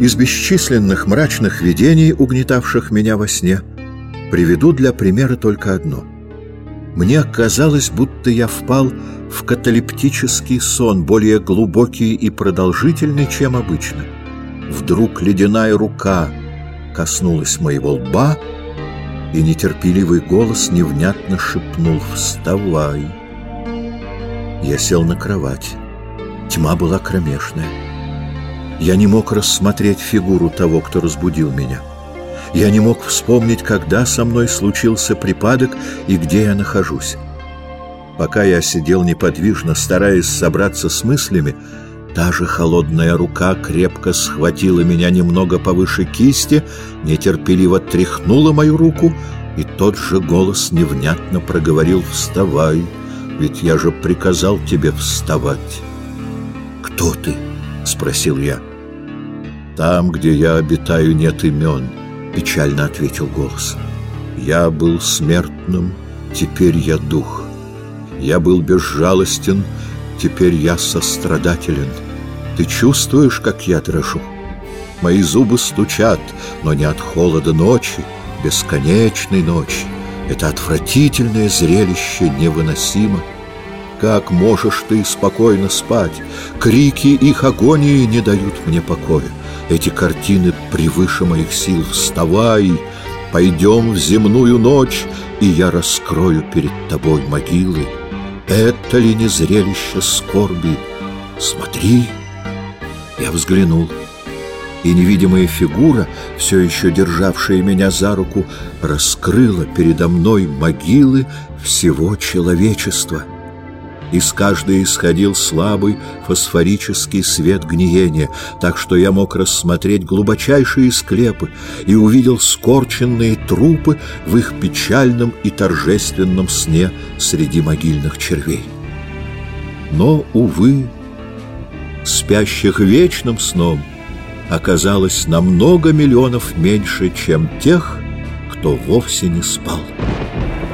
Из бесчисленных мрачных видений, угнетавших меня во сне, приведу для примера только одно. Мне казалось, будто я впал в каталептический сон, более глубокий и продолжительный, чем обычно. Вдруг ледяная рука коснулась моего лба, и нетерпеливый голос невнятно шепнул «Вставай!». Я сел на кровать. Тьма была кромешная. Я не мог рассмотреть фигуру того, кто разбудил меня. Я не мог вспомнить, когда со мной случился припадок и где я нахожусь. Пока я сидел неподвижно, стараясь собраться с мыслями, та же холодная рука крепко схватила меня немного повыше кисти, нетерпеливо тряхнула мою руку, и тот же голос невнятно проговорил «Вставай, ведь я же приказал тебе вставать». «Кто ты?» — спросил я. «Там, где я обитаю, нет имен», — печально ответил голос. «Я был смертным, теперь я дух. Я был безжалостен, теперь я сострадателен. Ты чувствуешь, как я дрожу? Мои зубы стучат, но не от холода ночи, бесконечной ночи. Это отвратительное зрелище невыносимо. Как можешь ты спокойно спать? Крики их агонии не дают мне покоя. Эти картины превыше моих сил. Вставай, пойдем в земную ночь, и я раскрою перед тобой могилы. Это ли не зрелище скорби? Смотри. Я взглянул, и невидимая фигура, все еще державшая меня за руку, раскрыла передо мной могилы всего человечества — из каждой исходил слабый фосфорический свет гниения, так что я мог рассмотреть глубочайшие склепы и увидел скорченные трупы в их печальном и торжественном сне среди могильных червей. Но, увы, спящих вечным сном оказалось намного миллионов меньше, чем тех, кто вовсе не спал.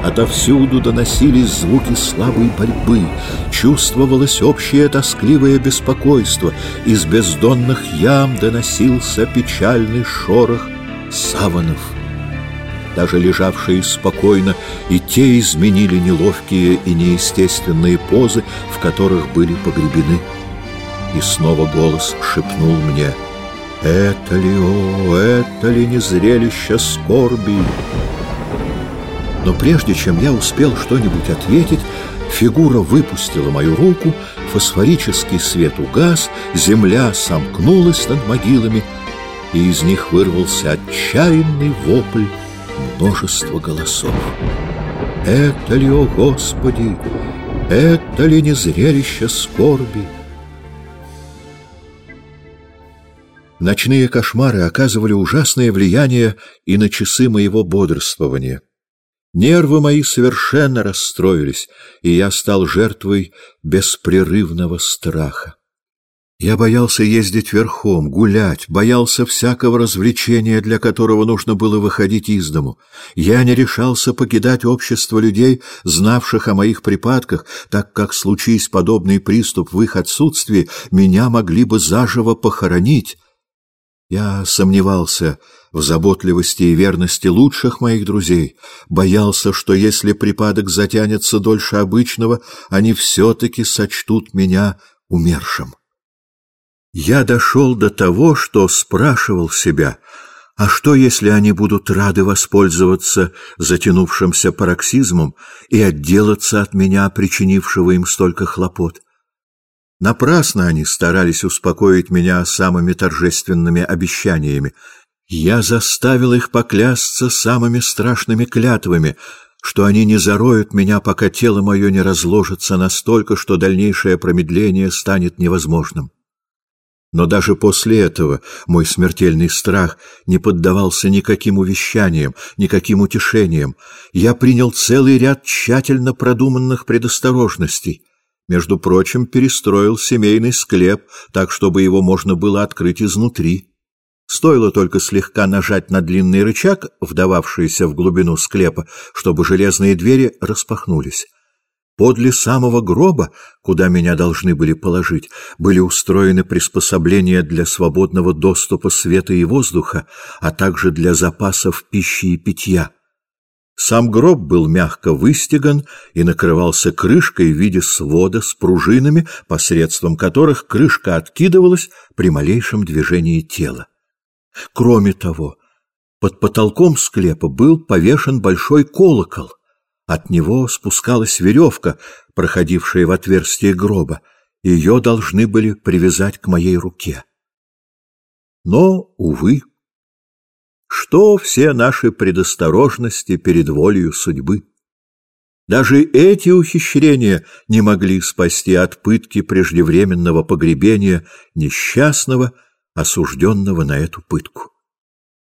Отовсюду доносились звуки слабой борьбы, чувствовалось общее тоскливое беспокойство, из бездонных ям доносился печальный шорох саванов. Даже лежавшие спокойно, и те изменили неловкие и неестественные позы, в которых были погребены. И снова голос шепнул мне «Это ли, о, это ли не зрелище скорби?» Но прежде чем я успел что-нибудь ответить, фигура выпустила мою руку, фосфорический свет угас, земля сомкнулась над могилами, и из них вырвался отчаянный вопль множества голосов. «Это ли, о Господи, это ли не зрелище скорби?» Ночные кошмары оказывали ужасное влияние и на часы моего бодрствования. Нервы мои совершенно расстроились, и я стал жертвой беспрерывного страха. Я боялся ездить верхом, гулять, боялся всякого развлечения, для которого нужно было выходить из дому. Я не решался покидать общество людей, знавших о моих припадках, так как, случись подобный приступ в их отсутствии, меня могли бы заживо похоронить. Я сомневался в заботливости и верности лучших моих друзей, боялся, что если припадок затянется дольше обычного, они все-таки сочтут меня умершим. Я дошел до того, что спрашивал себя, а что, если они будут рады воспользоваться затянувшимся пароксизмом и отделаться от меня, причинившего им столько хлопот? Напрасно они старались успокоить меня самыми торжественными обещаниями. Я заставил их поклясться самыми страшными клятвами, что они не зароют меня, пока тело мое не разложится настолько, что дальнейшее промедление станет невозможным. Но даже после этого мой смертельный страх не поддавался никаким увещаниям, никаким утешениям. Я принял целый ряд тщательно продуманных предосторожностей. Между прочим, перестроил семейный склеп так, чтобы его можно было открыть изнутри. Стоило только слегка нажать на длинный рычаг, вдававшийся в глубину склепа, чтобы железные двери распахнулись. Подле самого гроба, куда меня должны были положить, были устроены приспособления для свободного доступа света и воздуха, а также для запасов пищи и питья. Сам гроб был мягко выстеган и накрывался крышкой в виде свода с пружинами, посредством которых крышка откидывалась при малейшем движении тела. Кроме того, под потолком склепа был повешен большой колокол — от него спускалась веревка, проходившая в отверстие гроба. Ее должны были привязать к моей руке. Но, увы, что все наши предосторожности перед волею судьбы? Даже эти ухищрения не могли спасти от пытки преждевременного погребения несчастного, осужденного на эту пытку.